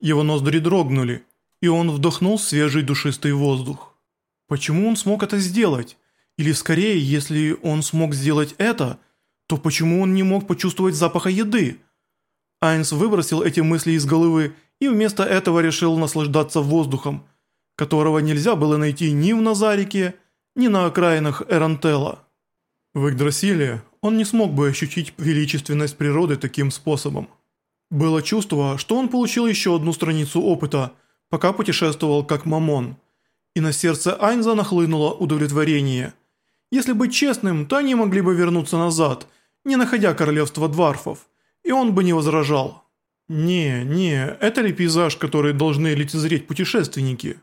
Его ноздри дрогнули, и он вдохнул свежий душистый воздух. Почему он смог это сделать? Или скорее, если он смог сделать это, то почему он не мог почувствовать запаха еды? Айнс выбросил эти мысли из головы и вместо этого решил наслаждаться воздухом, которого нельзя было найти ни в Назарике, ни на окраинах Эрантела. В Игдрасиле он не смог бы ощутить величественность природы таким способом. Было чувство, что он получил еще одну страницу опыта, пока путешествовал как мамон. И на сердце Айнза нахлынуло удовлетворение. Если быть честным, то они могли бы вернуться назад, не находя королевства дварфов, и он бы не возражал. «Не, не, это ли пейзаж, который должны лицезреть путешественники?»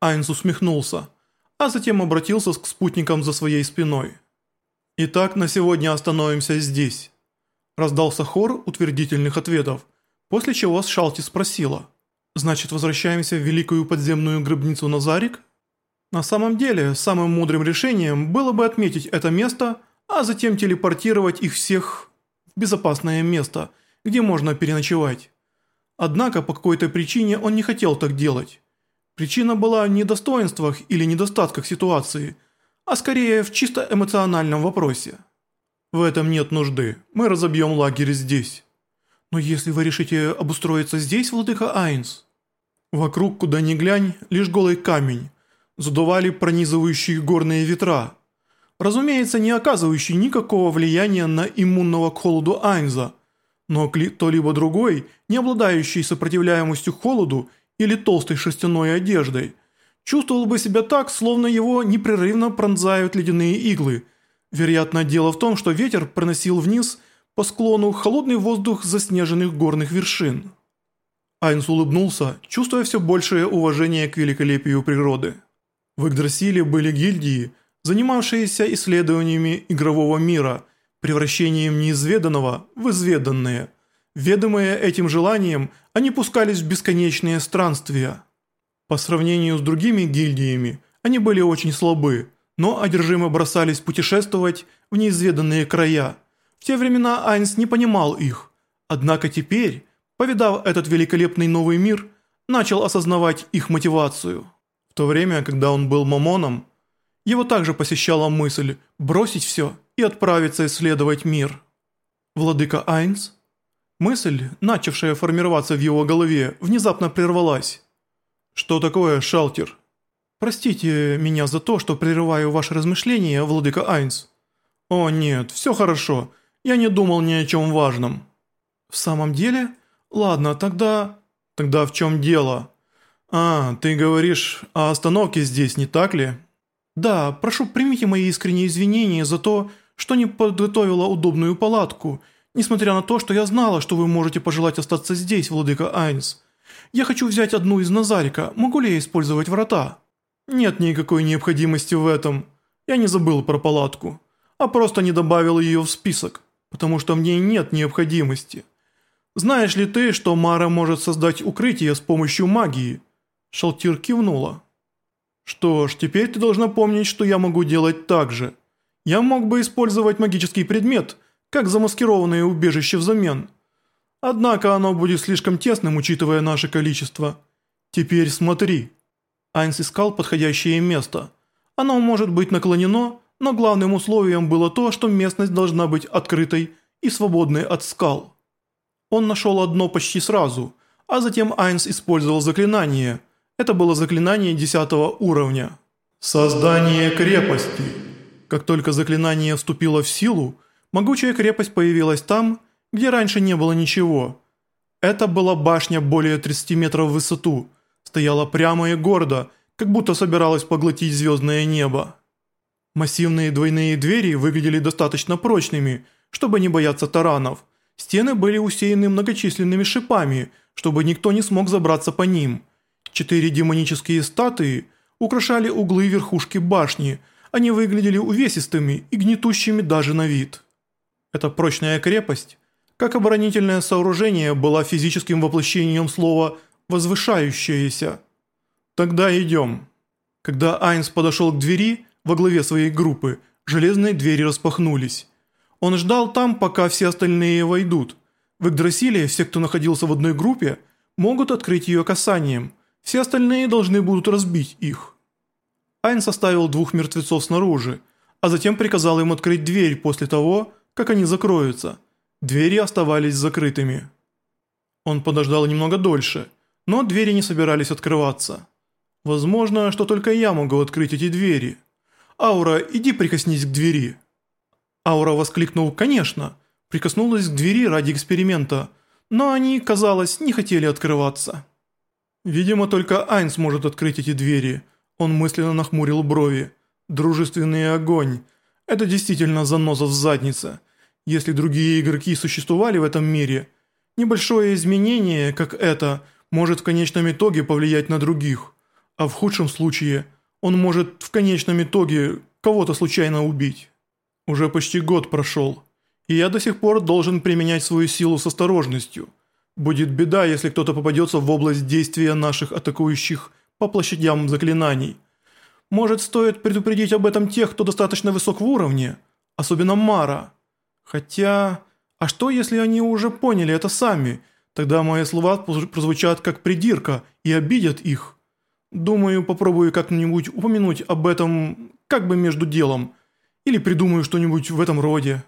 Айнс усмехнулся, а затем обратился к спутникам за своей спиной. «Итак, на сегодня остановимся здесь». Раздался хор утвердительных ответов, после чего Шалти спросила. «Значит, возвращаемся в великую подземную гробницу Назарик?» На самом деле, самым мудрым решением было бы отметить это место, а затем телепортировать их всех в безопасное место, где можно переночевать. Однако по какой-то причине он не хотел так делать. Причина была не в достоинствах или недостатках ситуации, а скорее в чисто эмоциональном вопросе. В этом нет нужды, мы разобьем лагерь здесь. Но если вы решите обустроиться здесь, владыка Айнс? Вокруг, куда ни глянь, лишь голый камень, задували пронизывающие горные ветра. Разумеется, не оказывающие никакого влияния на иммунного к холоду Айнза, но кто-либо другой, не обладающий сопротивляемостью холоду или толстой шерстяной одеждой, чувствовал бы себя так, словно его непрерывно пронзают ледяные иглы. Вероятно, дело в том, что ветер проносил вниз по склону холодный воздух заснеженных горных вершин. Айнс улыбнулся, чувствуя все большее уважение к великолепию природы. В Игдрасиле были гильдии, занимавшиеся исследованиями игрового мира, превращением неизведанного в изведанное. Ведомые этим желанием, они пускались в бесконечные странствия. По сравнению с другими гильдиями, они были очень слабы, но одержимо бросались путешествовать в неизведанные края. В те времена Айнс не понимал их. Однако теперь, повидав этот великолепный новый мир, начал осознавать их мотивацию. В то время, когда он был мамоном, его также посещала мысль бросить все и отправиться исследовать мир. Владыка Айнс? Мысль, начавшая формироваться в его голове, внезапно прервалась. «Что такое, шалтер?» «Простите меня за то, что прерываю ваши размышления, владыка Айнс». «О нет, все хорошо. Я не думал ни о чем важном». «В самом деле? Ладно, тогда...» «Тогда в чем дело?» «А, ты говоришь о остановке здесь, не так ли?» «Да, прошу, примите мои искренние извинения за то, что не подготовила удобную палатку, несмотря на то, что я знала, что вы можете пожелать остаться здесь, владыка Айнс. Я хочу взять одну из Назарика, могу ли я использовать врата?» «Нет никакой необходимости в этом. Я не забыл про палатку, а просто не добавил ее в список, потому что в ней нет необходимости. Знаешь ли ты, что Мара может создать укрытие с помощью магии?» Шалтир кивнула. «Что ж, теперь ты должна помнить, что я могу делать так же. Я мог бы использовать магический предмет, как замаскированное убежище взамен. Однако оно будет слишком тесным, учитывая наше количество. Теперь смотри». Айнс искал подходящее место. Оно может быть наклонено, но главным условием было то, что местность должна быть открытой и свободной от скал. Он нашел одно почти сразу, а затем Айнс использовал заклинание – это было заклинание 10 уровня. Создание крепости. Как только заклинание вступило в силу, могучая крепость появилась там, где раньше не было ничего. Это была башня более 30 метров в высоту, стояла прямо и гордо, как будто собиралась поглотить звездное небо. Массивные двойные двери выглядели достаточно прочными, чтобы не бояться таранов. Стены были усеяны многочисленными шипами, чтобы никто не смог забраться по ним – Четыре демонические статуи украшали углы верхушки башни, они выглядели увесистыми и гнетущими даже на вид. Эта прочная крепость, как оборонительное сооружение, была физическим воплощением слова «возвышающееся». «Тогда идем». Когда Айнс подошел к двери во главе своей группы, железные двери распахнулись. Он ждал там, пока все остальные войдут. В Игдрасиле все, кто находился в одной группе – могут открыть ее касанием, все остальные должны будут разбить их. Айн составил двух мертвецов снаружи, а затем приказал им открыть дверь после того, как они закроются. Двери оставались закрытыми. Он подождал немного дольше, но двери не собирались открываться. Возможно, что только я могу открыть эти двери. Аура, иди прикоснись к двери. Аура воскликнул «Конечно!» Прикоснулась к двери ради эксперимента, но они, казалось, не хотели открываться. Видимо, только Айн сможет открыть эти двери. Он мысленно нахмурил брови. Дружественный огонь. Это действительно заноза в заднице. Если другие игроки существовали в этом мире, небольшое изменение, как это, может в конечном итоге повлиять на других. А в худшем случае, он может в конечном итоге кого-то случайно убить. Уже почти год прошел, и я до сих пор должен применять свою силу с осторожностью. Будет беда, если кто-то попадется в область действия наших атакующих по площадям заклинаний. Может, стоит предупредить об этом тех, кто достаточно высок в уровне, особенно Мара. Хотя, а что если они уже поняли это сами? Тогда мои слова прозвучат как придирка и обидят их. Думаю, попробую как-нибудь упомянуть об этом как бы между делом – или придумаю что-нибудь в этом роде.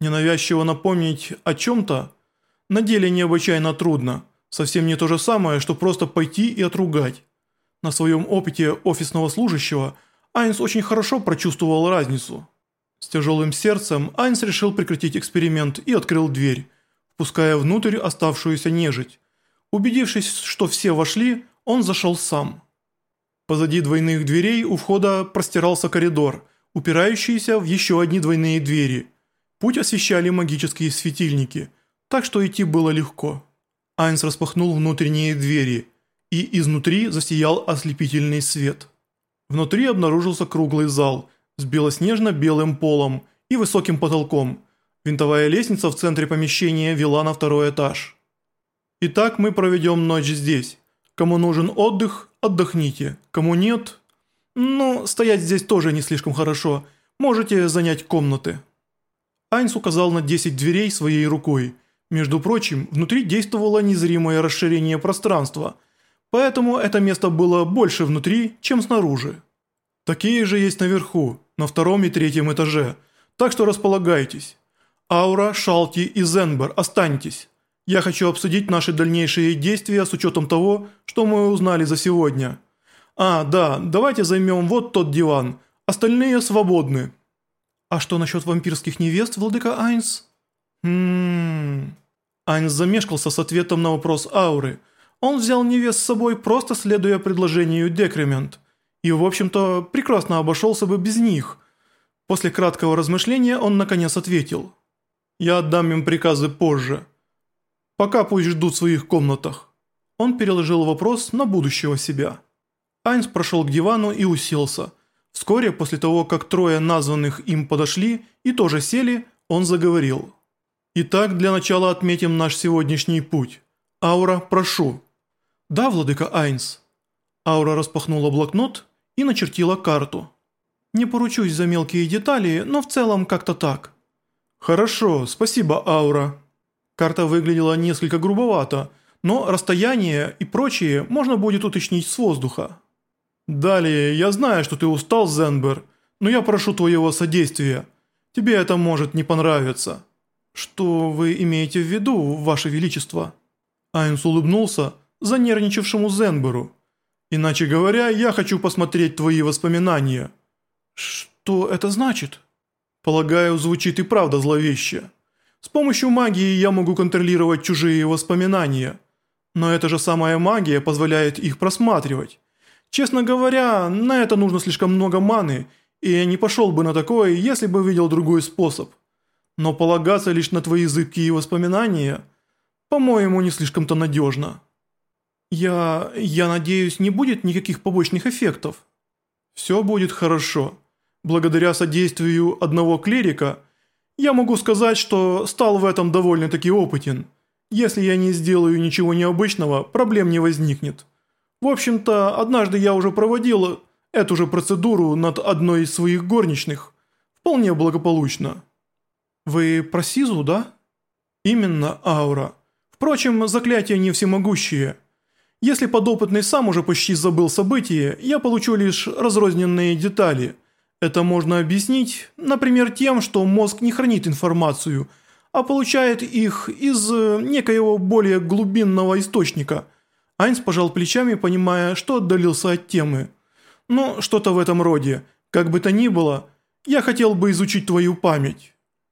Ненавязчиво напомнить о чем-то на деле необычайно трудно. Совсем не то же самое, что просто пойти и отругать. На своем опыте офисного служащего Айнс очень хорошо прочувствовал разницу. С тяжелым сердцем Айнс решил прекратить эксперимент и открыл дверь, впуская внутрь оставшуюся нежить. Убедившись, что все вошли, он зашел сам. Позади двойных дверей у входа простирался коридор – упирающиеся в еще одни двойные двери. Путь освещали магические светильники, так что идти было легко. Айнс распахнул внутренние двери, и изнутри засиял ослепительный свет. Внутри обнаружился круглый зал с белоснежно-белым полом и высоким потолком. Винтовая лестница в центре помещения вела на второй этаж. Итак, мы проведем ночь здесь. Кому нужен отдых, отдохните. Кому нет, «Ну, стоять здесь тоже не слишком хорошо. Можете занять комнаты». Айнс указал на 10 дверей своей рукой. Между прочим, внутри действовало незримое расширение пространства, поэтому это место было больше внутри, чем снаружи. Такие же есть наверху, на втором и третьем этаже, так что располагайтесь. Аура, Шалти и Зенбер, останьтесь. Я хочу обсудить наши дальнейшие действия с учетом того, что мы узнали за сегодня. «А, да, давайте займем вот тот диван. Остальные свободны». «А что насчет вампирских невест, владыка Айнс?» «Хммм...» Айнс замешкался с ответом на вопрос Ауры. Он взял невест с собой, просто следуя предложению Декремент. И, в общем-то, прекрасно обошелся бы без них. После краткого размышления он наконец ответил. «Я отдам им приказы позже. Пока пусть ждут в своих комнатах». Он переложил вопрос на будущего себя. Айнс прошел к дивану и уселся. Вскоре после того, как трое названных им подошли и тоже сели, он заговорил. «Итак, для начала отметим наш сегодняшний путь. Аура, прошу». «Да, владыка Айнс». Аура распахнула блокнот и начертила карту. «Не поручусь за мелкие детали, но в целом как-то так». «Хорошо, спасибо, Аура». Карта выглядела несколько грубовато, но расстояние и прочее можно будет уточнить с воздуха. «Далее, я знаю, что ты устал, Зенбер, но я прошу твоего содействия. Тебе это может не понравиться». «Что вы имеете в виду, Ваше Величество?» Айнс улыбнулся занервничавшему Зенберу. «Иначе говоря, я хочу посмотреть твои воспоминания». «Что это значит?» «Полагаю, звучит и правда зловеще. С помощью магии я могу контролировать чужие воспоминания. Но эта же самая магия позволяет их просматривать. Честно говоря, на это нужно слишком много маны, и я не пошел бы на такое, если бы видел другой способ. Но полагаться лишь на твои зыбкие воспоминания, по-моему, не слишком-то надежно. Я... я надеюсь, не будет никаких побочных эффектов. Все будет хорошо. Благодаря содействию одного клирика, я могу сказать, что стал в этом довольно-таки опытен. Если я не сделаю ничего необычного, проблем не возникнет. В общем-то, однажды я уже проводил эту же процедуру над одной из своих горничных. Вполне благополучно. Вы про Сизу, да? Именно, Аура. Впрочем, заклятия не всемогущие. Если подопытный сам уже почти забыл события, я получу лишь разрозненные детали. Это можно объяснить, например, тем, что мозг не хранит информацию, а получает их из э, некоего более глубинного источника. Айнс пожал плечами, понимая, что отдалился от темы. Ну, что-то в этом роде. Как бы то ни было, я хотел бы изучить твою память.